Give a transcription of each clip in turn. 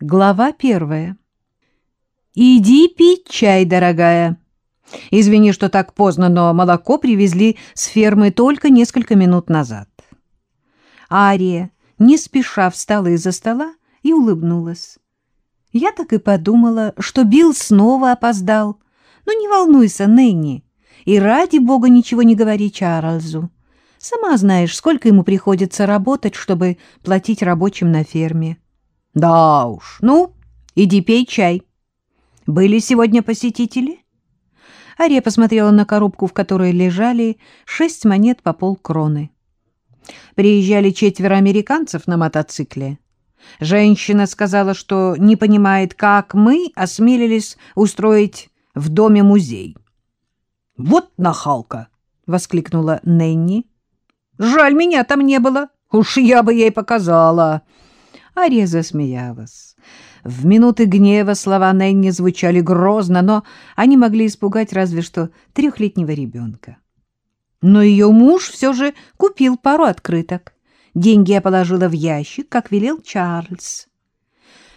Глава первая. «Иди пить чай, дорогая. Извини, что так поздно, но молоко привезли с фермы только несколько минут назад». Ария не спеша встала из-за стола и улыбнулась. Я так и подумала, что Билл снова опоздал. Ну, не волнуйся, Нэнни, и ради бога ничего не говори Чарльзу. Сама знаешь, сколько ему приходится работать, чтобы платить рабочим на ферме. Да уж, ну, иди пей чай. Были сегодня посетители? Ария посмотрела на коробку, в которой лежали шесть монет по полкроны. Приезжали четверо американцев на мотоцикле. Женщина сказала, что не понимает, как мы осмелились устроить в доме музей. «Вот нахалка!» — воскликнула Ненни. «Жаль, меня там не было. Уж я бы ей показала!» Ария засмеялась. В минуты гнева слова Ненни звучали грозно, но они могли испугать разве что трехлетнего ребенка. Но ее муж все же купил пару открыток. Деньги я положила в ящик, как велел Чарльз.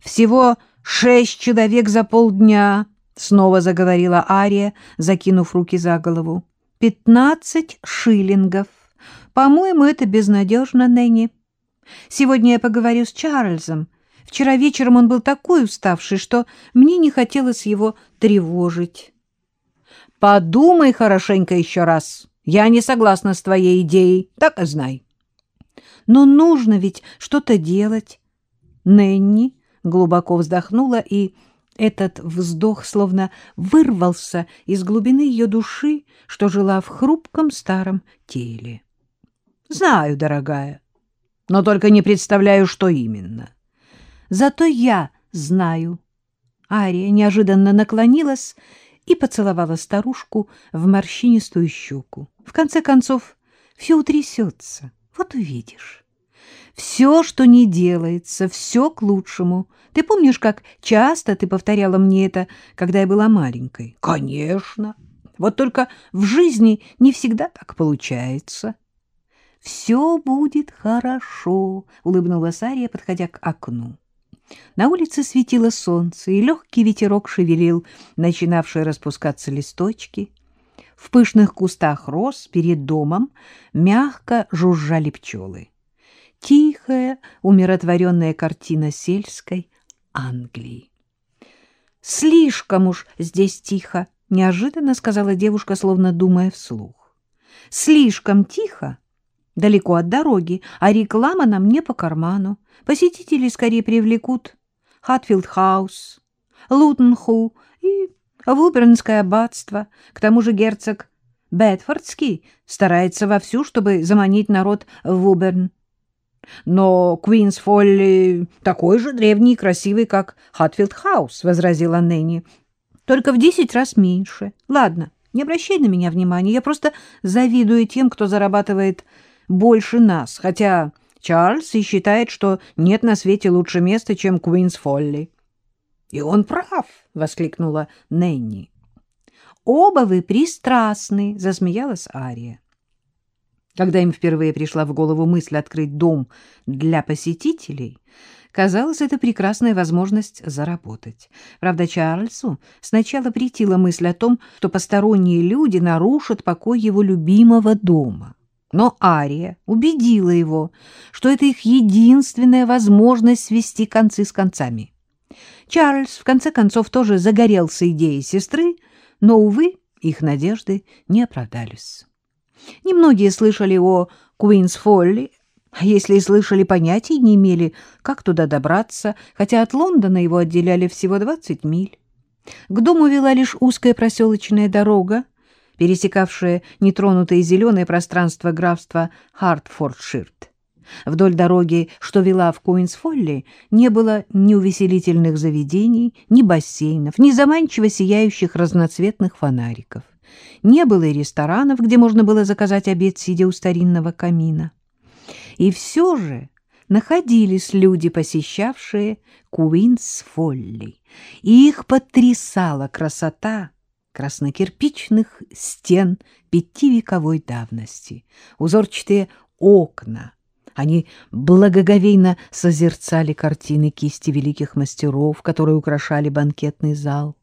«Всего шесть человек за полдня», — снова заговорила Ария, закинув руки за голову. «Пятнадцать шиллингов. По-моему, это безнадежно, Нэнни. Сегодня я поговорю с Чарльзом. Вчера вечером он был такой уставший, что мне не хотелось его тревожить». «Подумай хорошенько еще раз», я не согласна с твоей идеей, так и знай. Но нужно ведь что-то делать. Нэнни глубоко вздохнула, и этот вздох словно вырвался из глубины ее души, что жила в хрупком старом теле. Знаю, дорогая, но только не представляю, что именно. Зато я знаю. Ария неожиданно наклонилась и поцеловала старушку в морщинистую щеку. В конце концов, все утрясется, вот увидишь. Все, что не делается, все к лучшему. Ты помнишь, как часто ты повторяла мне это, когда я была маленькой? Конечно. Вот только в жизни не всегда так получается. Все будет хорошо, улыбнулась Ария, подходя к окну. На улице светило солнце, и легкий ветерок шевелил начинавшие распускаться листочки. В пышных кустах роз перед домом мягко жужжали пчелы. Тихая, умиротворенная картина сельской Англии. «Слишком уж здесь тихо», — неожиданно сказала девушка, словно думая вслух. «Слишком тихо, далеко от дороги, а реклама нам не по карману. Посетители скорее привлекут Хатфилд-хаус, Лутон-Ху и Вубернское аббатство. К тому же герцог Бедфордский старается вовсю, чтобы заманить народ в Вуберн. Но Квинс-Фолли такой же древний и красивый, как Хатфилд-хаус, — возразила Нэнни. Только в десять раз меньше. Ладно, не обращай на меня внимания, я просто завидую тем, кто зарабатывает больше нас, хотя Чарльз и считает, что нет на свете лучше места, чем Куинс-Фолли. — И он прав, — воскликнула Нэнни. — Оба вы пристрастны, — засмеялась Ария. Когда им впервые пришла в голову мысль открыть дом для посетителей, казалось, это прекрасная возможность заработать. Правда, Чарльзу сначала притила мысль о том, что посторонние люди нарушат покой его любимого дома. Но Ария убедила его, что это их единственная возможность свести концы с концами. Чарльз, в конце концов, тоже загорелся идеей сестры, но, увы, их надежды не оправдались. Немногие слышали о Куинс-Фолли, а если и слышали, понятия не имели, как туда добраться, хотя от Лондона его отделяли всего 20 миль. К дому вела лишь узкая проселочная дорога, пересекавшее нетронутое зеленое пространство графства Хартфордширт. Вдоль дороги, что вела в Куинсфолли, не было ни увеселительных заведений, ни бассейнов, ни заманчиво сияющих разноцветных фонариков. Не было и ресторанов, где можно было заказать обед, сидя у старинного камина. И все же находились люди, посещавшие Куинсфолли, и их потрясала красота краснокирпичных стен пятивековой давности, узорчатые окна, Они благоговейно созерцали картины кисти великих мастеров, которые украшали банкетный зал.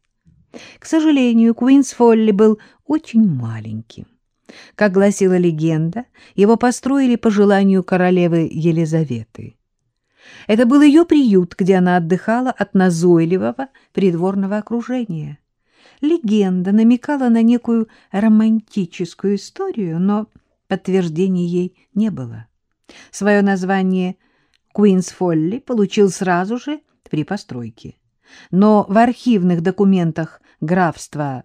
К сожалению, Куинс Фолли был очень маленьким. Как гласила легенда, его построили по желанию королевы Елизаветы. Это был ее приют, где она отдыхала от назойливого придворного окружения. Легенда намекала на некую романтическую историю, но подтверждений ей не было. Свое название Куинс Фолли получил сразу же при постройке. Но в архивных документах графства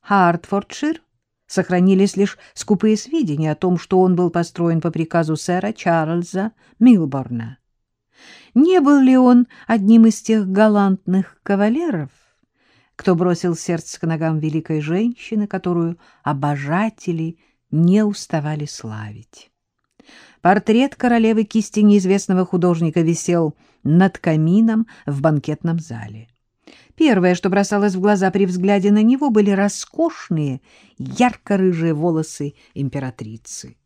Хартфордшир сохранились лишь скупые сведения о том, что он был построен по приказу сэра Чарльза Милборна. Не был ли он одним из тех галантных кавалеров, кто бросил сердце к ногам великой женщины, которую обожатели не уставали славить? Портрет королевы кисти неизвестного художника висел над камином в банкетном зале. Первое, что бросалось в глаза при взгляде на него, были роскошные, ярко-рыжие волосы императрицы.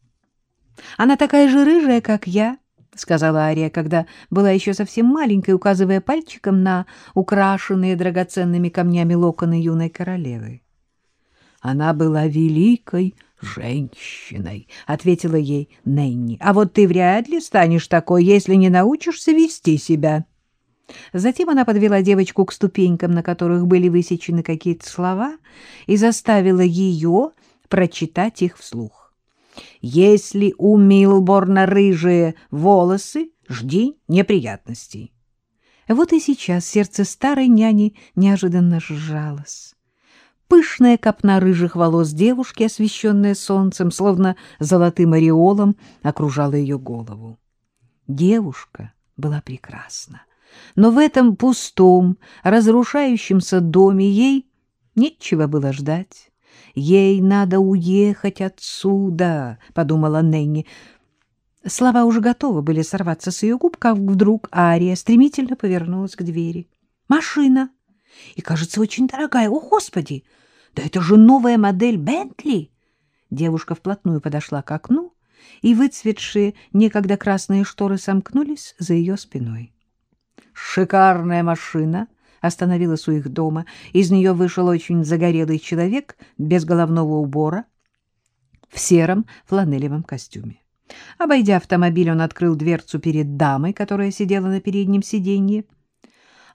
«Она такая же рыжая, как я», — сказала Ария, когда была еще совсем маленькой, указывая пальчиком на украшенные драгоценными камнями локоны юной королевы. Она была великой женщиной, — ответила ей Нэнни. — А вот ты вряд ли станешь такой, если не научишься вести себя. Затем она подвела девочку к ступенькам, на которых были высечены какие-то слова, и заставила ее прочитать их вслух. «Если у Милборна рыжие волосы, жди неприятностей». Вот и сейчас сердце старой няни неожиданно сжалось. Пышная копна рыжих волос девушки, освещенная солнцем, словно золотым ореолом, окружала ее голову. Девушка была прекрасна, но в этом пустом, разрушающемся доме ей нечего было ждать. «Ей надо уехать отсюда», — подумала Ненни. Слова уже готовы были сорваться с ее губ, как вдруг Ария стремительно повернулась к двери. «Машина!» И, кажется, очень дорогая. О, Господи! Да это же новая модель Бентли! Девушка вплотную подошла к окну, и выцветшие некогда красные шторы сомкнулись за ее спиной. Шикарная машина остановилась у их дома. Из нее вышел очень загорелый человек без головного убора в сером фланелевом костюме. Обойдя автомобиль, он открыл дверцу перед дамой, которая сидела на переднем сиденье.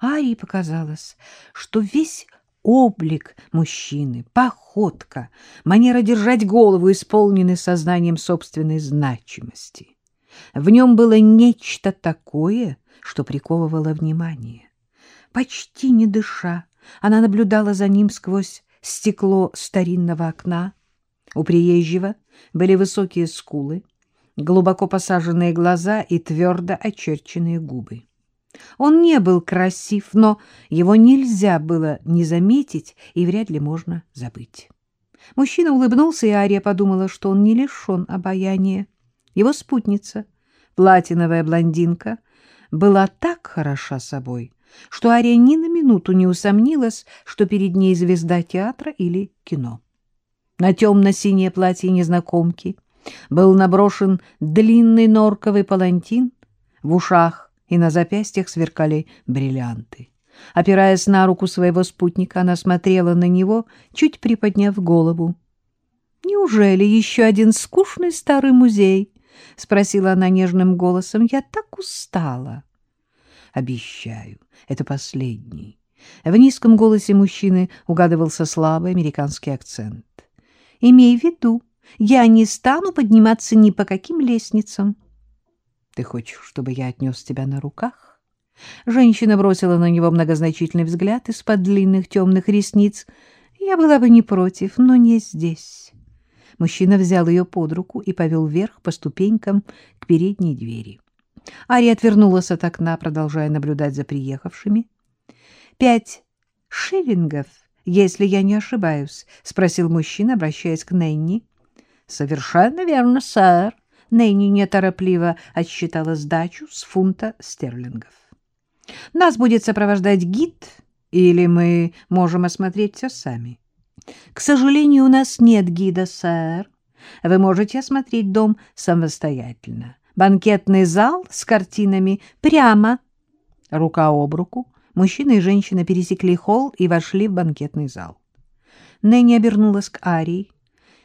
Арии показалось, что весь облик мужчины, походка, манера держать голову исполнены сознанием собственной значимости. В нем было нечто такое, что приковывало внимание. Почти не дыша, она наблюдала за ним сквозь стекло старинного окна. У приезжего были высокие скулы, глубоко посаженные глаза и твердо очерченные губы. Он не был красив, но его нельзя было не заметить и вряд ли можно забыть. Мужчина улыбнулся, и Ария подумала, что он не лишен обаяния. Его спутница, платиновая блондинка, была так хороша собой, что Ария ни на минуту не усомнилась, что перед ней звезда театра или кино. На темно-синее платье незнакомки был наброшен длинный норковый палантин, в ушах и на запястьях сверкали бриллианты. Опираясь на руку своего спутника, она смотрела на него, чуть приподняв голову. — Неужели еще один скучный старый музей? — спросила она нежным голосом. — Я так устала. — Обещаю, это последний. В низком голосе мужчины угадывался слабый американский акцент. — Имей в виду, я не стану подниматься ни по каким лестницам. — ты хочешь, чтобы я отнес тебя на руках? Женщина бросила на него многозначительный взгляд из-под длинных темных ресниц. Я была бы не против, но не здесь. Мужчина взял ее под руку и повел вверх по ступенькам к передней двери. Ария отвернулась от окна, продолжая наблюдать за приехавшими. — Пять шиллингов, если я не ошибаюсь, — спросил мужчина, обращаясь к Нэнни. — Совершенно верно, сэр, Нэнни неторопливо отсчитала сдачу с фунта стерлингов. «Нас будет сопровождать гид, или мы можем осмотреть все сами?» «К сожалению, у нас нет гида, сэр. Вы можете осмотреть дом самостоятельно. Банкетный зал с картинами прямо. Рука об руку. Мужчина и женщина пересекли холл и вошли в банкетный зал. Нэнни обернулась к Арии.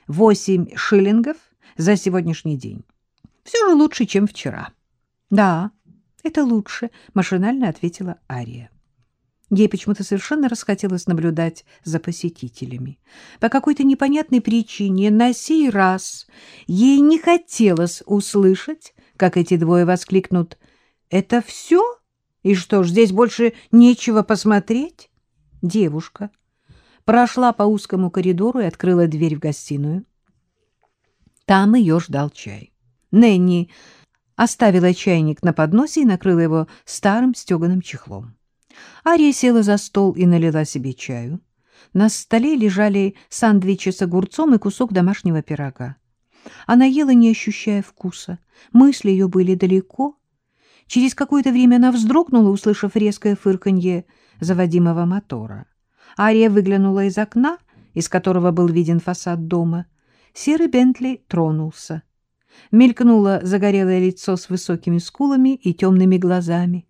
Восемь шиллингов за сегодняшний день. Все же лучше, чем вчера. — Да, это лучше, — машинально ответила Ария. Ей почему-то совершенно расхотелось наблюдать за посетителями. По какой-то непонятной причине на сей раз ей не хотелось услышать, как эти двое воскликнут «Это все? И что ж, здесь больше нечего посмотреть?» Девушка прошла по узкому коридору и открыла дверь в гостиную. Там ее ждал чай. Нэнни оставила чайник на подносе и накрыла его старым стеганым чехлом. Ария села за стол и налила себе чаю. На столе лежали сандвичи с огурцом и кусок домашнего пирога. Она ела, не ощущая вкуса. Мысли ее были далеко. Через какое-то время она вздрогнула, услышав резкое фырканье заводимого мотора. Ария выглянула из окна, из которого был виден фасад дома. Серый Бентли тронулся. Мелькнуло загорелое лицо с высокими скулами и темными глазами.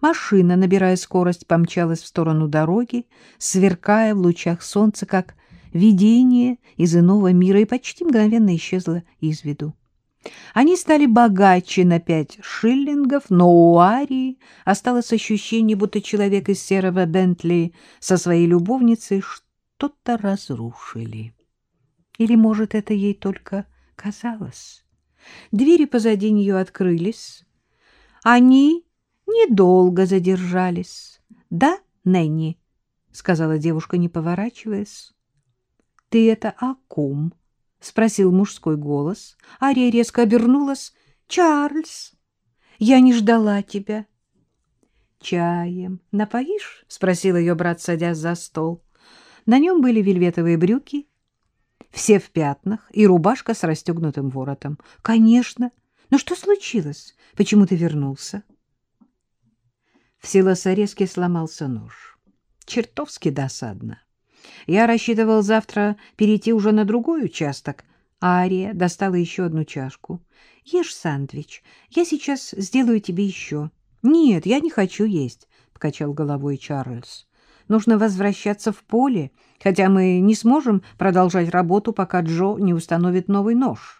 Машина, набирая скорость, помчалась в сторону дороги, сверкая в лучах солнца, как видение из иного мира, и почти мгновенно исчезла из виду. Они стали богаче на пять шиллингов, но у Арии осталось ощущение, будто человек из серого Бентли со своей любовницей что-то разрушили. Или, может, это ей только казалось? Двери позади нее открылись. Они недолго задержались. — Да, Нэнни? — сказала девушка, не поворачиваясь. — Ты это о ком? — спросил мужской голос. Ария резко обернулась. — Чарльз, я не ждала тебя. — Чаем напоишь? — спросил ее брат, садясь за стол. На нем были вельветовые брюки, все в пятнах, и рубашка с расстегнутым воротом. — Конечно. Но что случилось? Почему ты вернулся? В Силосорезке сломался нож. Чертовски досадно. Я рассчитывал завтра перейти уже на другой участок. Ария достала еще одну чашку. — Ешь сандвич. Я сейчас сделаю тебе еще. — Нет, я не хочу есть, — покачал головой Чарльз. — Нужно возвращаться в поле, хотя мы не сможем продолжать работу, пока Джо не установит новый нож.